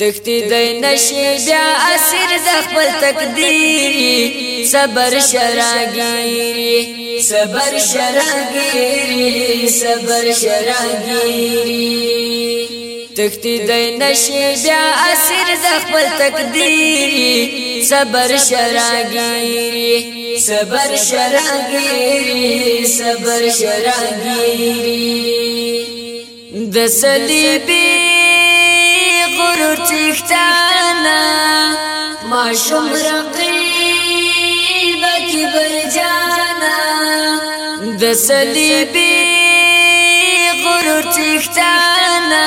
تختی دی نشی بیا اسیر د خپل تقدیر صبر شراګیری صبر شراګیری صبر شراګیری تختی دی نشی بیا اسیر د خپل تقدیر صبر شراګیری صبر شراګیری صبر شراګیری د صلیبی ګلو چښتانا ماشوم رقیب کی برجانا د صلیبی غرور چښتانا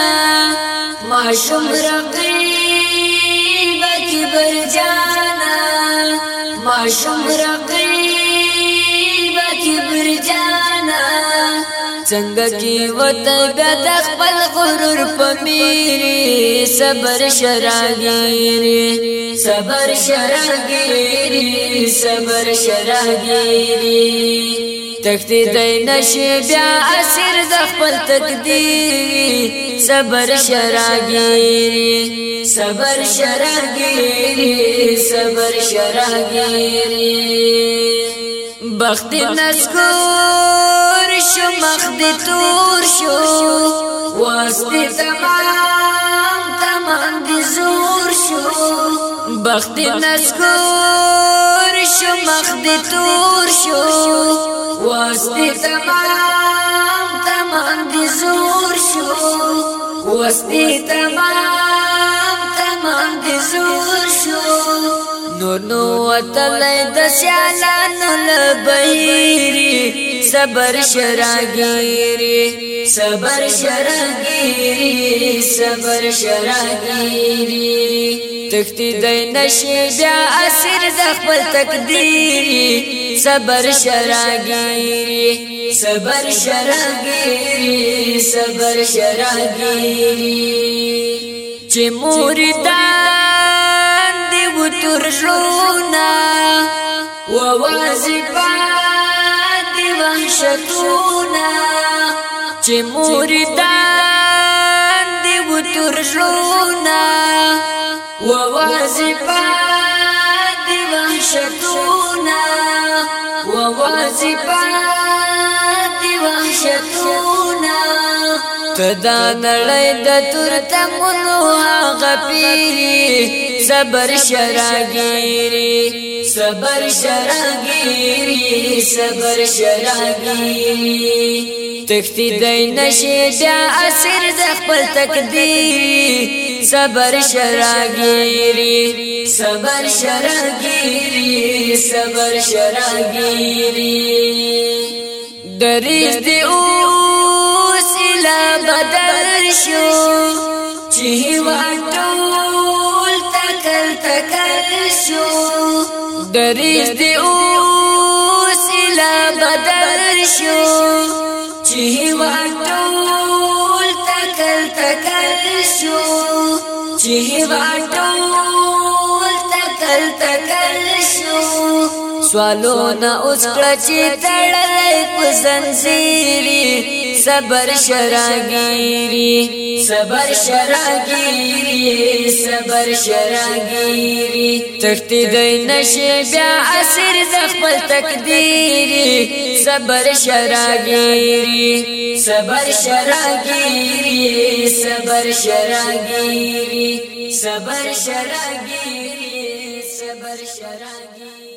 ماشوم رقیب کی برجانا ماشوم رقیب څنګه کې وته د خپل غرور په میری صبر شراګيري صبر شراګيري صبر شراګيري تختی دی نشی بیا اسیر د خپل تقدیر صبر شراګیری صبر شراګیری صبر شراګیری بخت نسکو وخت دی تور شو واسطه تمام تمام دی زور شو بخت دی شو مخ دی تور شو واسطه تمام تمام دی زور شو واسطه تمام تمام دی زور شو نور نو وتل د سیالانو لبهيري صبر شراګيري صبر شراګيري صبر شراګيري تختی د نشي بیا اسیر د خپل تقديري صبر شراګيري صبر شراګيري صبر شراګيري چې مور دا تور شونا ووازی پاتی وحشتونا چه موردان دیو تور شونا ووازی پاتی وحشتونا ووازی پاتی صدا نړۍ د تور تمونو هغه پیری صبر شراګيري صبر شراګيري صبر شراګيري تختی دای نشی دا اسیر د خپل تقدیر صبر شراګیری صبر شراګیری صبر شراګیری دریز دی او سلا بدل شو چې وټول تکل تکل شو درېز دی او سلا بدل شو چې وټول تکل تکل شو چې وټول تکل تکل شو سوالونه اوس کړه چې تړلې په زنجیري صبر شراګيري صبر شراګيري صبر شراګيري تختې د نشه بیا اسر د خپل تقديري صبر شراګيري صبر شراګيري صبر شراګيري صبر شراګيري صبر شراګيري